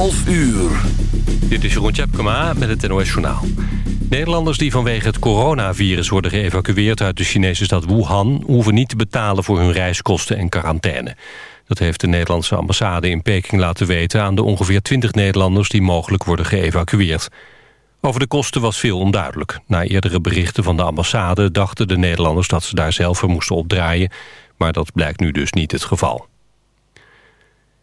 11 uur. Dit is Jeroen Tjepkema met het NOS Journaal. Nederlanders die vanwege het coronavirus worden geëvacueerd uit de Chinese stad Wuhan... hoeven niet te betalen voor hun reiskosten en quarantaine. Dat heeft de Nederlandse ambassade in Peking laten weten... aan de ongeveer 20 Nederlanders die mogelijk worden geëvacueerd. Over de kosten was veel onduidelijk. Na eerdere berichten van de ambassade dachten de Nederlanders... dat ze daar zelf voor moesten opdraaien, maar dat blijkt nu dus niet het geval.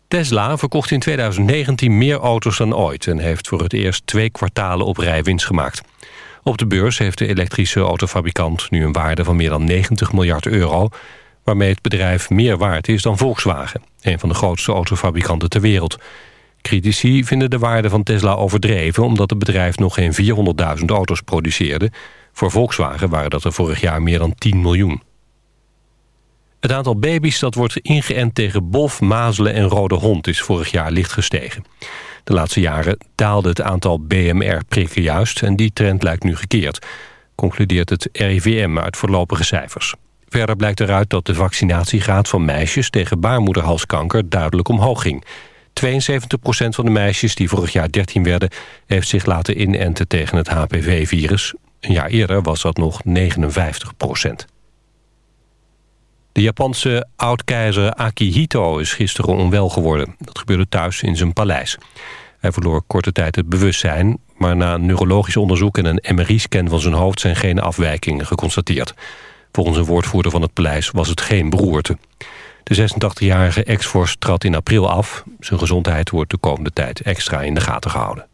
Tesla verkocht in 2019 meer auto's dan ooit... en heeft voor het eerst twee kwartalen op rij winst gemaakt. Op de beurs heeft de elektrische autofabrikant nu een waarde van meer dan 90 miljard euro... waarmee het bedrijf meer waard is dan Volkswagen... een van de grootste autofabrikanten ter wereld. Critici vinden de waarde van Tesla overdreven... omdat het bedrijf nog geen 400.000 auto's produceerde. Voor Volkswagen waren dat er vorig jaar meer dan 10 miljoen. Het aantal baby's dat wordt ingeënt tegen bof, mazelen en rode hond... is vorig jaar licht gestegen. De laatste jaren daalde het aantal BMR-prikken juist... en die trend lijkt nu gekeerd, concludeert het RIVM uit voorlopige cijfers. Verder blijkt eruit dat de vaccinatiegraad van meisjes... tegen baarmoederhalskanker duidelijk omhoog ging. 72% van de meisjes die vorig jaar 13 werden... heeft zich laten inenten tegen het HPV-virus. Een jaar eerder was dat nog 59 de Japanse oud-keizer Akihito is gisteren onwel geworden. Dat gebeurde thuis in zijn paleis. Hij verloor korte tijd het bewustzijn... maar na een neurologisch onderzoek en een MRI-scan van zijn hoofd... zijn geen afwijkingen geconstateerd. Volgens een woordvoerder van het paleis was het geen beroerte. De 86-jarige ex-vorst trad in april af. Zijn gezondheid wordt de komende tijd extra in de gaten gehouden.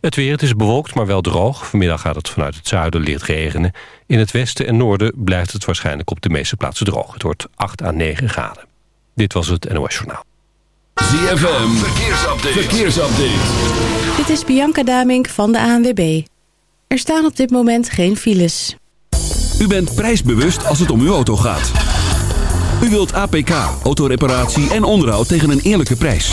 Het weer, het is bewolkt, maar wel droog. Vanmiddag gaat het vanuit het zuiden licht regenen. In het westen en noorden blijft het waarschijnlijk op de meeste plaatsen droog. Het wordt 8 à 9 graden. Dit was het NOS Journaal. ZFM, verkeersupdate. verkeersupdate. Dit is Bianca Damink van de ANWB. Er staan op dit moment geen files. U bent prijsbewust als het om uw auto gaat. U wilt APK, autoreparatie en onderhoud tegen een eerlijke prijs.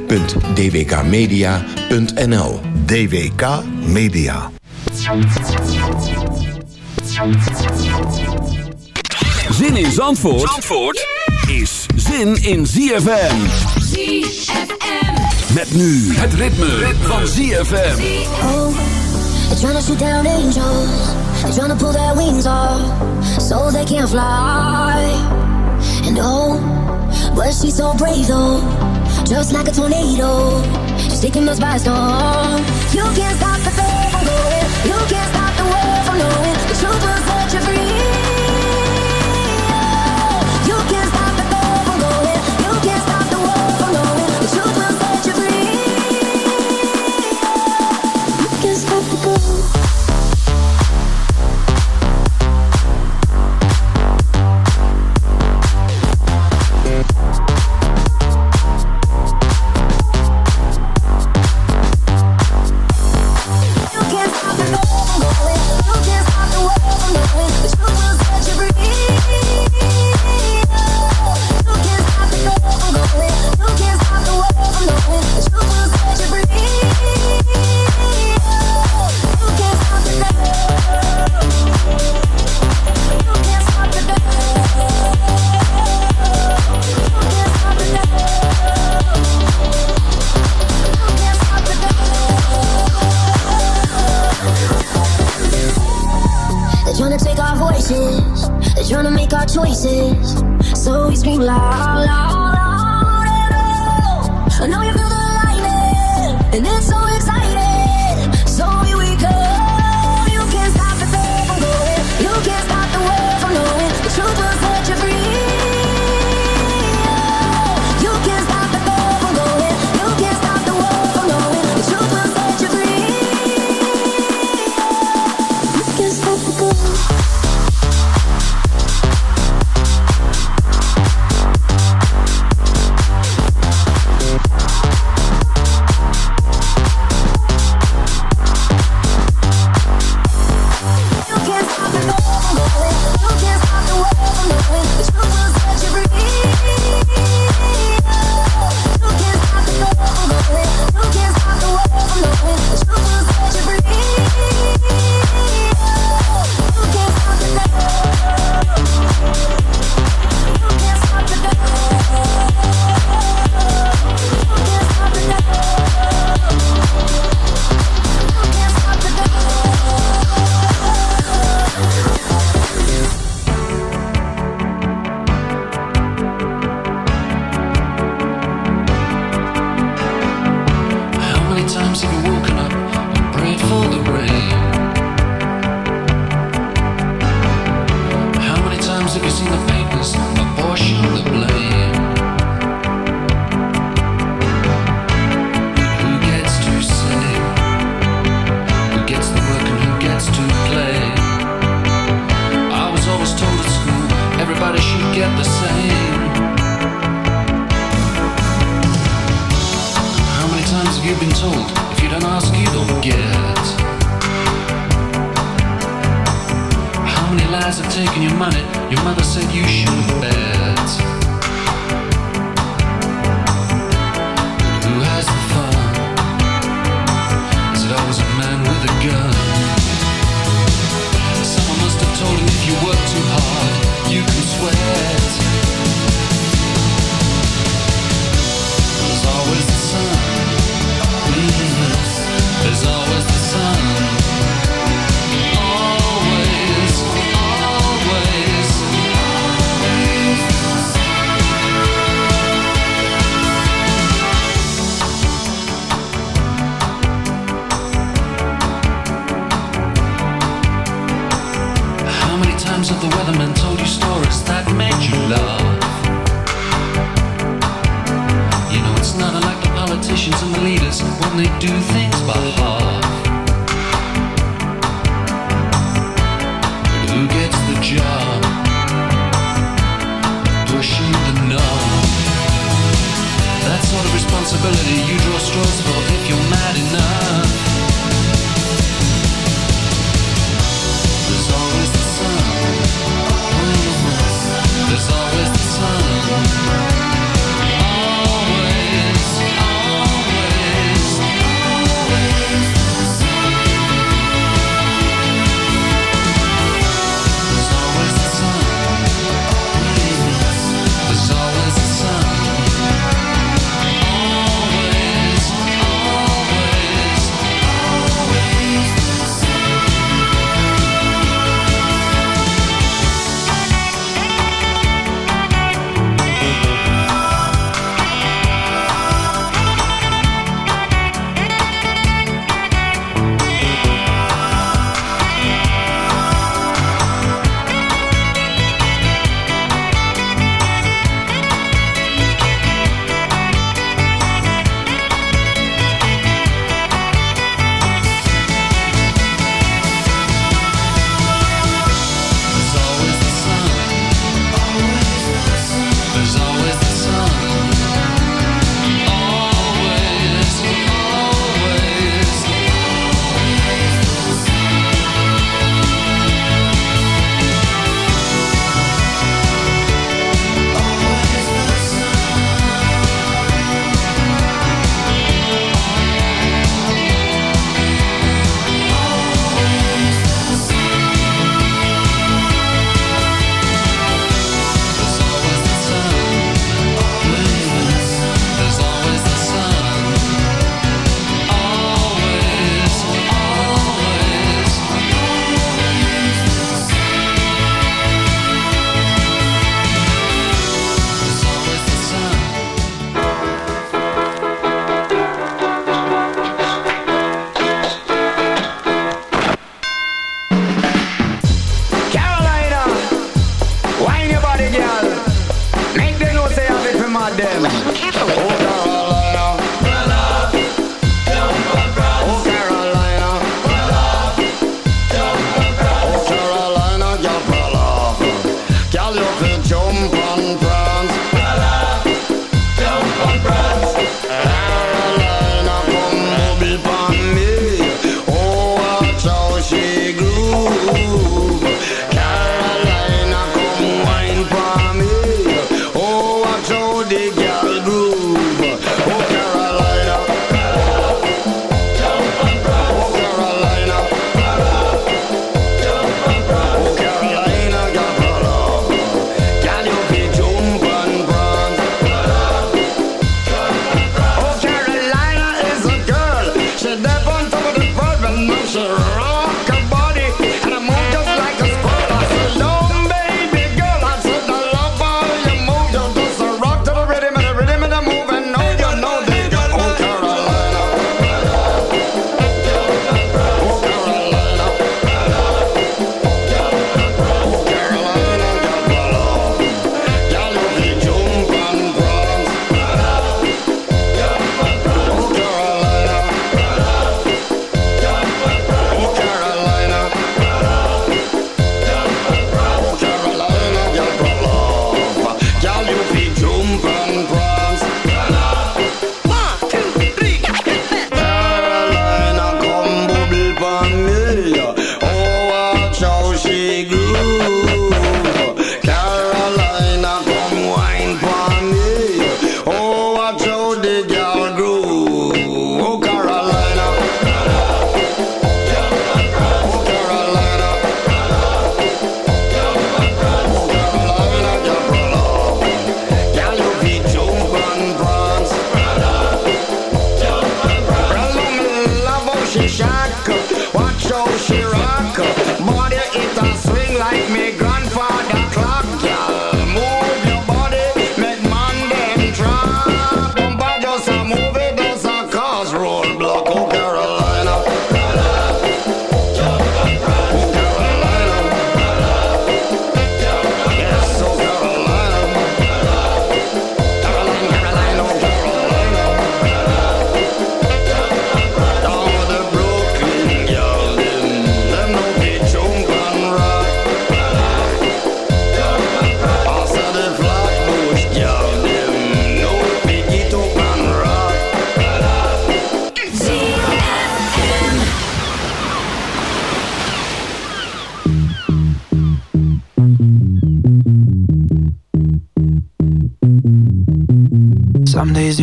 www.dwkmedia.nl DWK Media. Zin in Zandvoort, Zandvoort is zin in ZFM. ZFM. Met nu het ritme, van ZFM. Oh, they're trying to shoot down angels. They're trying to pull their wings off so they can't fly. And oh, but she's so brave though, just like a tornado, just taking us by storm. You can't stop the faith from going. You can't stop the world from knowing the truth will set you free.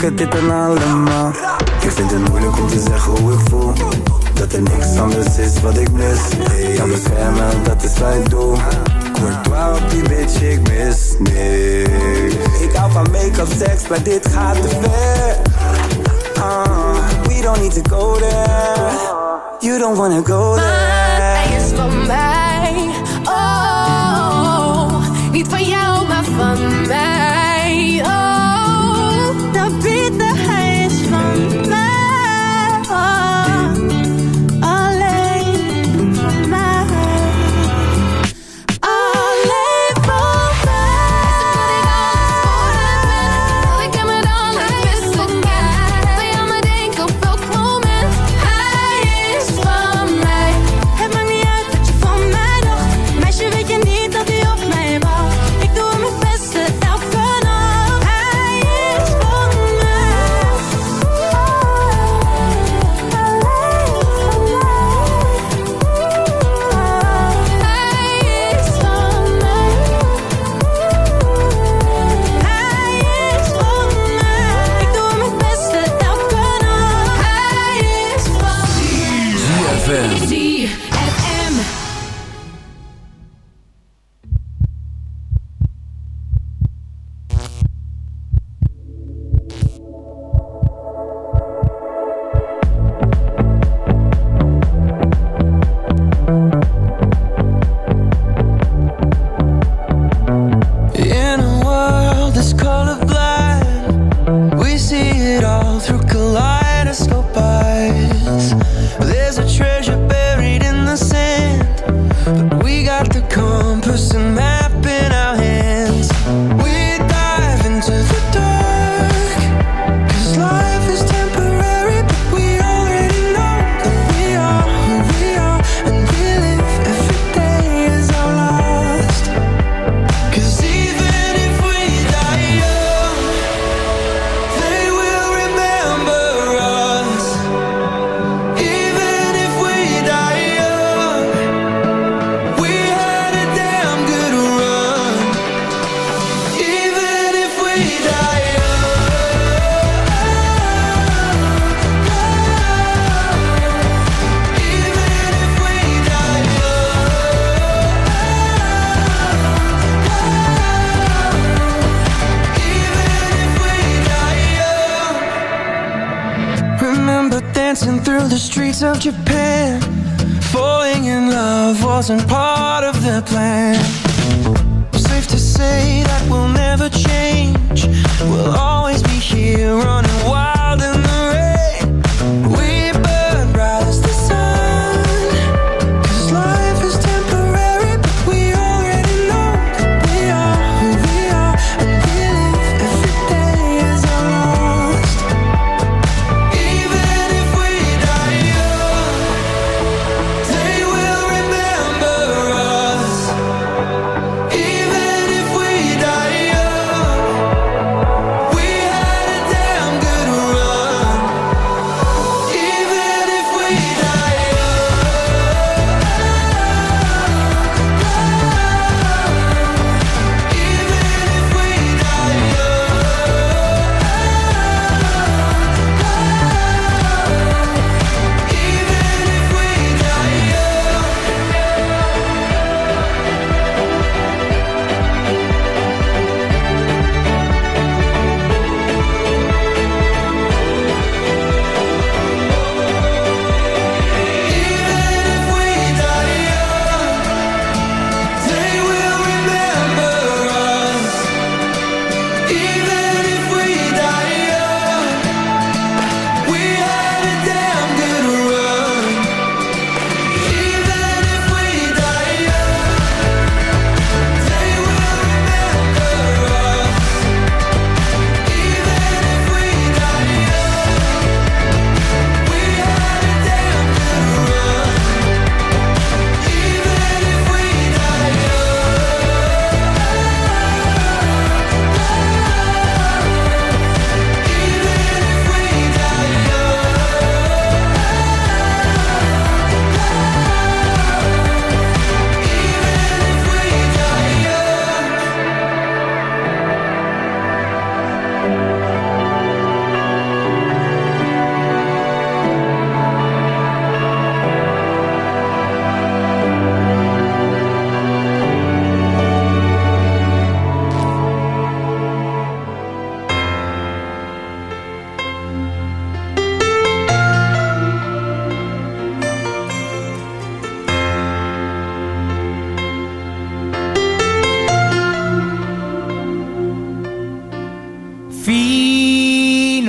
het en allemaal. Ik vind het moeilijk om te zeggen hoe ik voel. Dat er niks anders is wat ik mis. Ik kan beschermen, dat is wat ik doe Courtois op die bitch, ik mis niks. Ik hou van make-up, seks, maar dit gaat te ver. Ah, we don't need to go there. You don't wanna go there. Hij is van mij. Oh, niet van jou, maar van mij.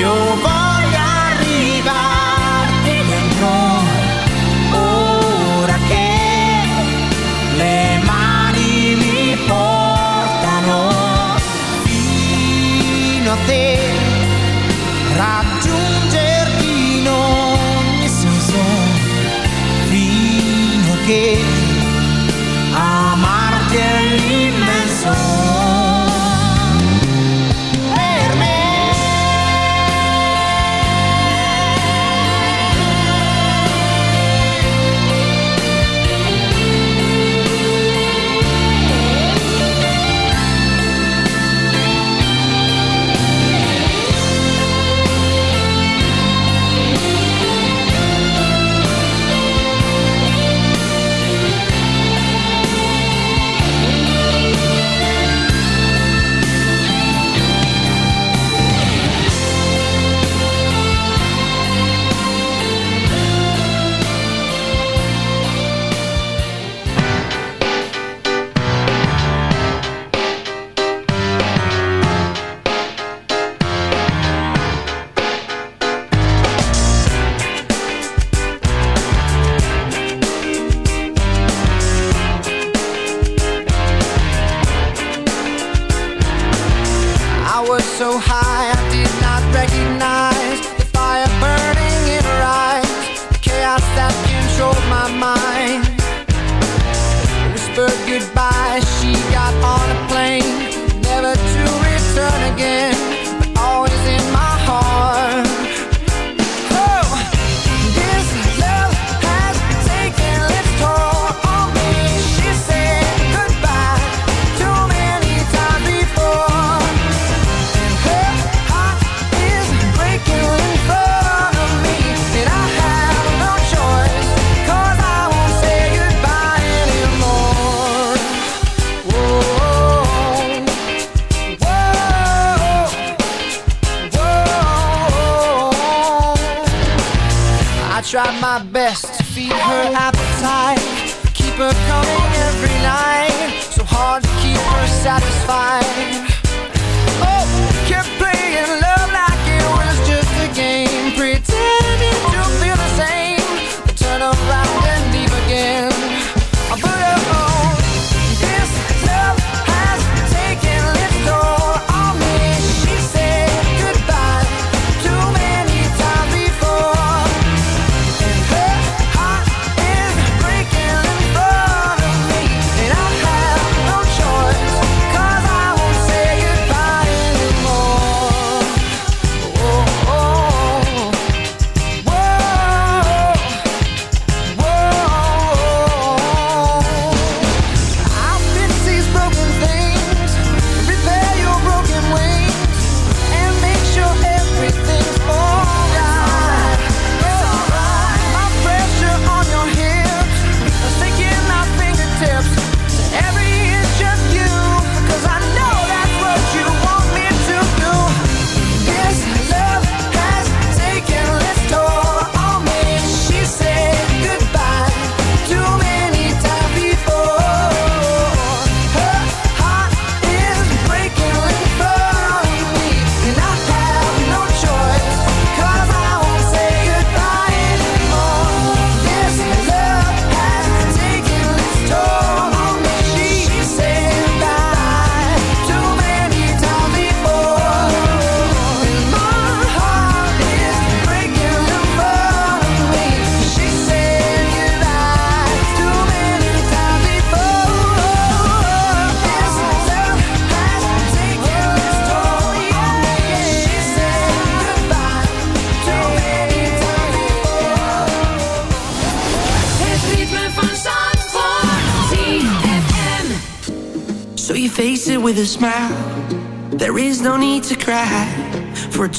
You're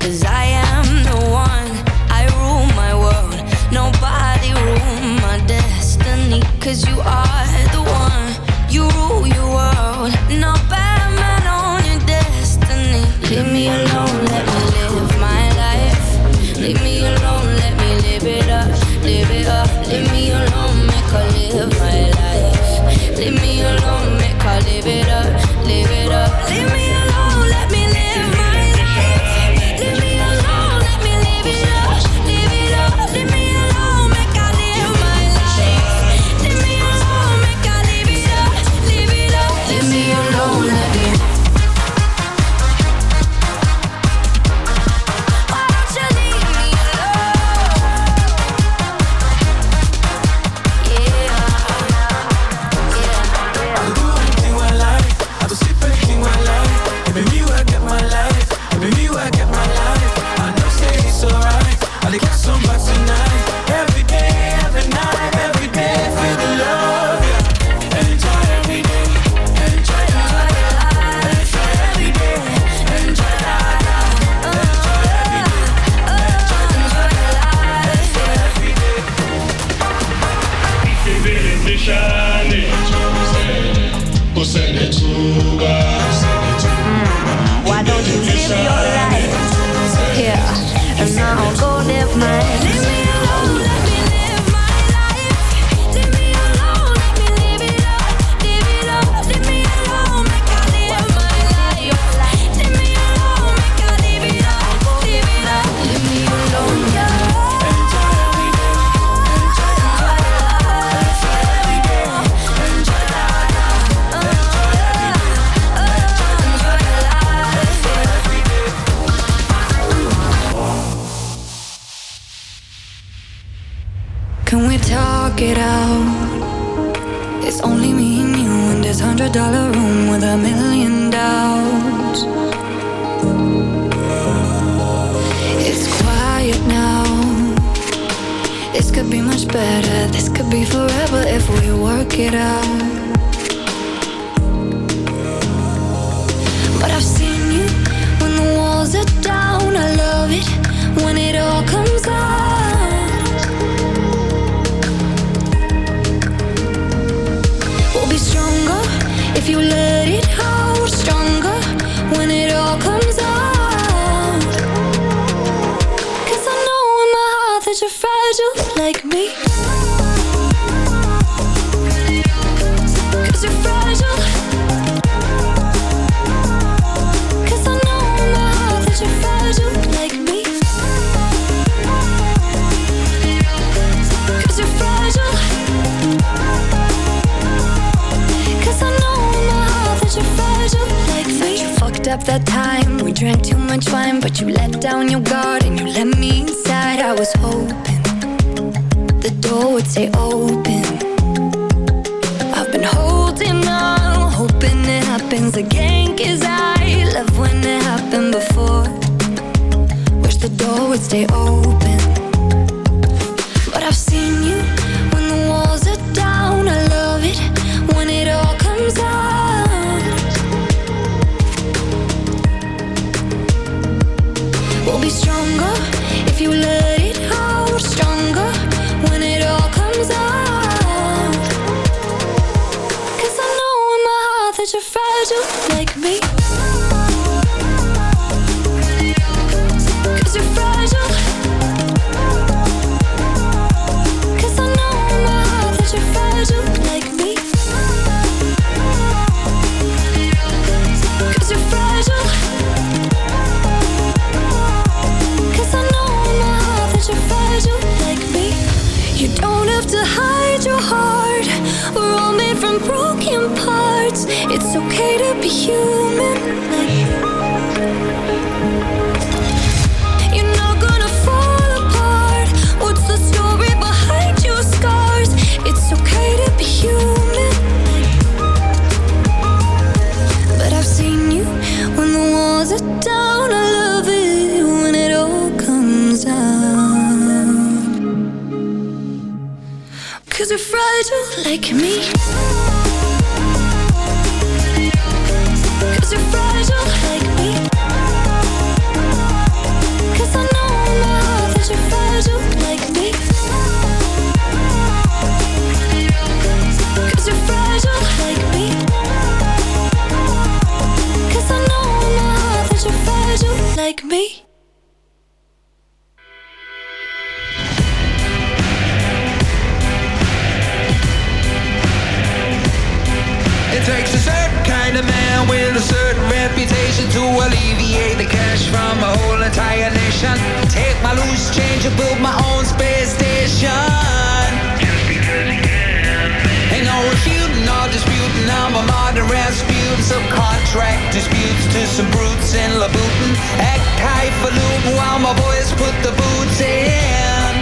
Cause I am the one I rule my world nobody rule my destiny you are like me. And build my own space station. Ain't no refuting or disputing. I'm a modern Rasputin. Some contract disputes to some brutes in Labutin. Act highfalutin while my boys put the boots in.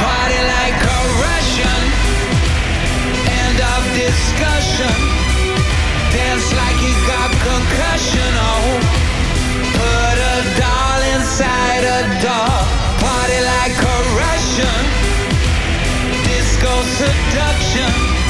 Party like a Russian. End of discussion. Dance like you got concussion. Oh, put a doll inside a doll. Party like. Disco seduction.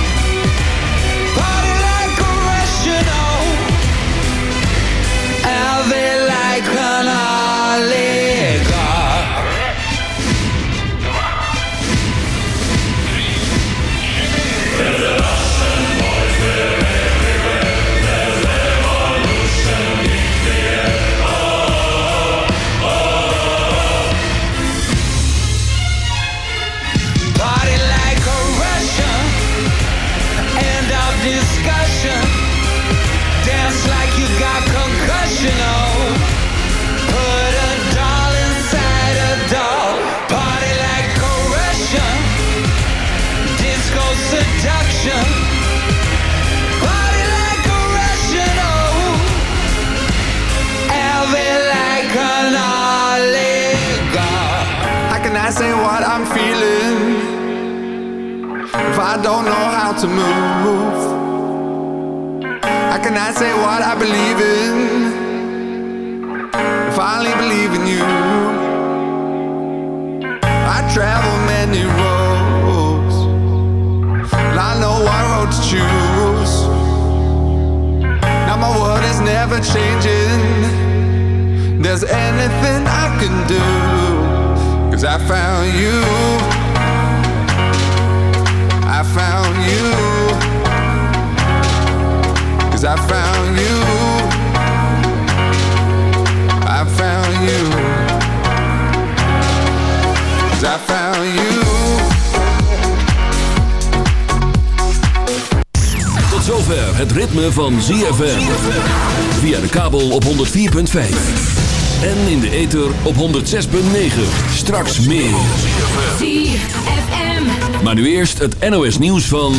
104.5. En in de ether op 106.9. Straks meer. Maar nu eerst het NOS nieuws van...